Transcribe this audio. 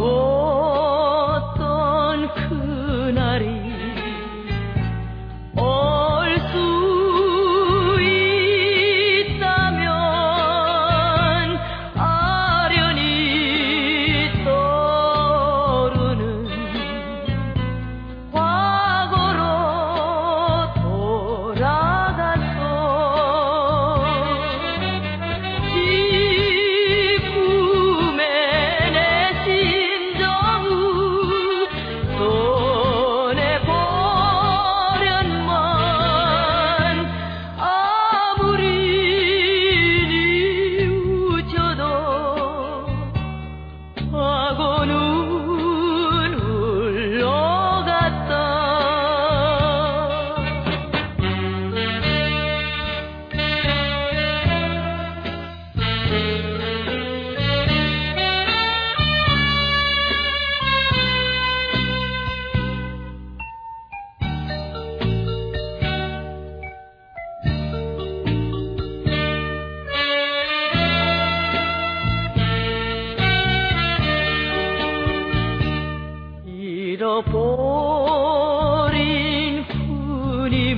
Oh. 白ポーリン風に